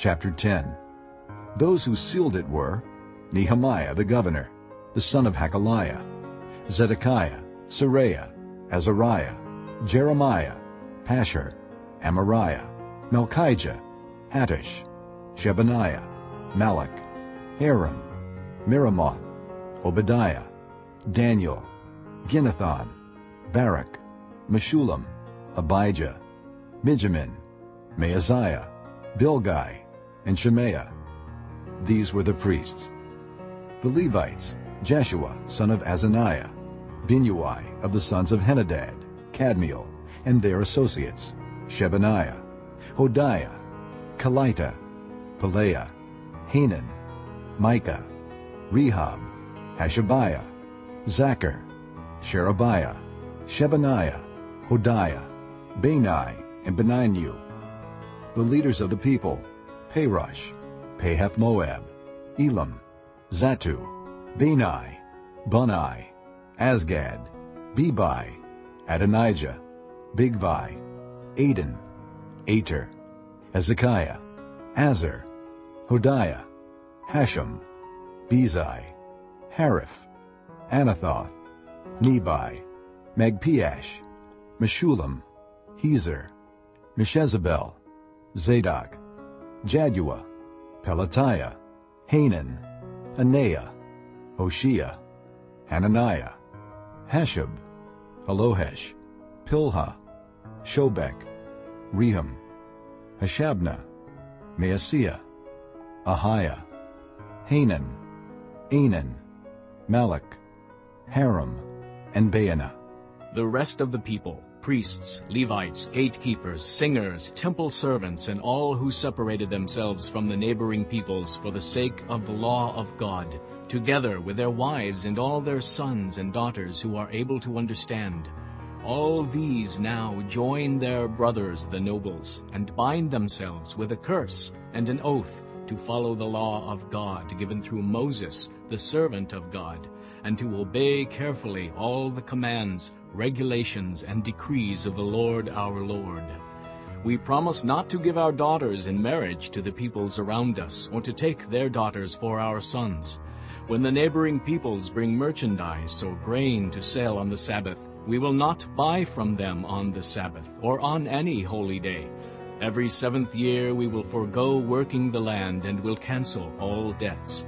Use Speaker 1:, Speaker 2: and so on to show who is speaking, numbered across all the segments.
Speaker 1: Chapter 10 Those who sealed it were Nehemiah the governor, the son of Hakaliah, Zedekiah, Seraiah, Azariah, Jeremiah, Pashhur, Amariah, Malkijah, Hattush, Shebaniah, Malluk, Harim, Meremoth, Obadiah, Daniel, Ginnethon, Baruch, Meshullam, Abijah, Mijamin, Maaziah, Bilgai, and Shemaiah. These were the priests. The Levites, Jeshua, son of Azaniah, Binnui of the sons of Henadad, Kadmiel, and their associates, Shebaniah, Hodiah, Kelita, Pelaiah, Hanan, Micah, Rehob, Hashabiah, Zakkur, Sherebiah, Shebaniah, Hodiah, Bani, and Beninu. The leaders of the people, Parosh, Pahath-Moab, Elam, Zattu, Bani, Bunai, Azgad, Bebai, Adonijah, Bigvai, Adin, Ater, Hezekiah, Azzur, Hodiah, Hashum, Bezai, Hariph, Anathoth, Nebai, Magpiash, Meshullam, Hezir, Meshezabel, Zadok, Jaddua, Pelatiah, Hanan, Anaiah, Hoshea, Hananiah, Hasshub, Hallohesh, Pilha, Shobek, Rehum, Hashabnah, Maaseiah, Ahiah, Hanan, Anan, Malluk, Harim, and Baanah.
Speaker 2: The rest of the people, priests, Levites, gatekeepers, singers, temple servants, and all who separated themselves from the neighboring peoples for the sake of the law of God, together with their wives and all their sons and daughters who are able to understand. All these now join their brothers the nobles, and bind themselves with a curse and an oath to follow the law of God given through Moses, the servant of God, and to obey carefully all the commands, regulations, and decrees of the Lord our Lord. We promise not to give our daughters in marriage to the peoples around us, or to take their daughters for our sons. When the neighboring peoples bring merchandise or grain to sell on the Sabbath, we will not buy from them on the Sabbath or on any holy day. Every seventh year we will forego working the land and will cancel all debts.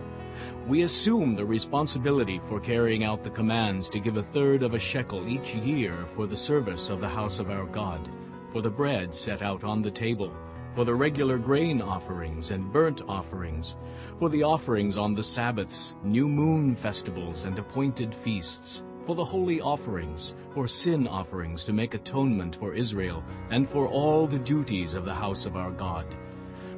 Speaker 2: We assume the responsibility for carrying out the commands to give a third of a shekel each year for the service of the house of our God, for the bread set out on the table, for the regular grain offerings and burnt offerings, for the offerings on the Sabbaths, new moon festivals, and appointed feasts, for the holy offerings, for sin offerings to make atonement for Israel, and for all the duties of the house of our God.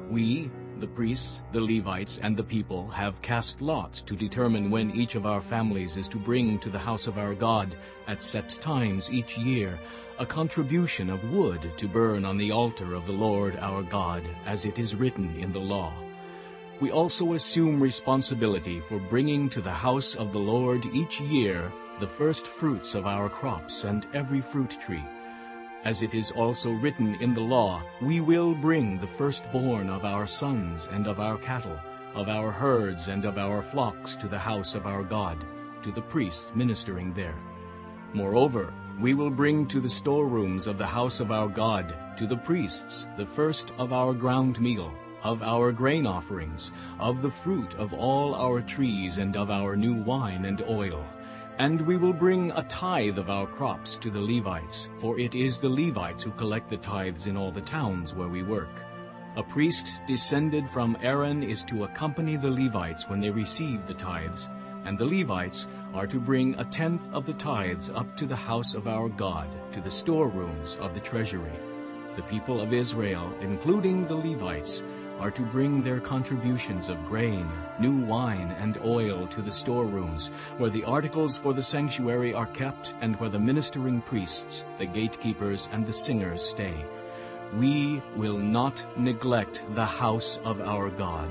Speaker 2: We, the priests, the Levites, and the people have cast lots to determine when each of our families is to bring to the house of our God at set times each year a contribution of wood to burn on the altar of the Lord our God, as it is written in the law. We also assume responsibility for bringing to the house of the Lord each year the first fruits of our crops and every fruit tree. As it is also written in the law, we will bring the firstborn of our sons and of our cattle, of our herds and of our flocks to the house of our God, to the priests ministering there. Moreover, we will bring to the storerooms of the house of our God, to the priests, the first of our ground meal, of our grain offerings, of the fruit of all our trees, and of our new wine and oil. And we will bring a tithe of our crops to the Levites, for it is the Levites who collect the tithes in all the towns where we work. A priest descended from Aaron is to accompany the Levites when they receive the tithes, and the Levites are to bring a tenth of the tithes up to the house of our God, to the storerooms of the treasury. The people of Israel, including the Levites, are to bring their contributions of grain, new wine, and oil to the storerooms, where the articles for the sanctuary are kept and where the ministering priests, the gatekeepers, and the singers stay. We will not neglect the house of our God.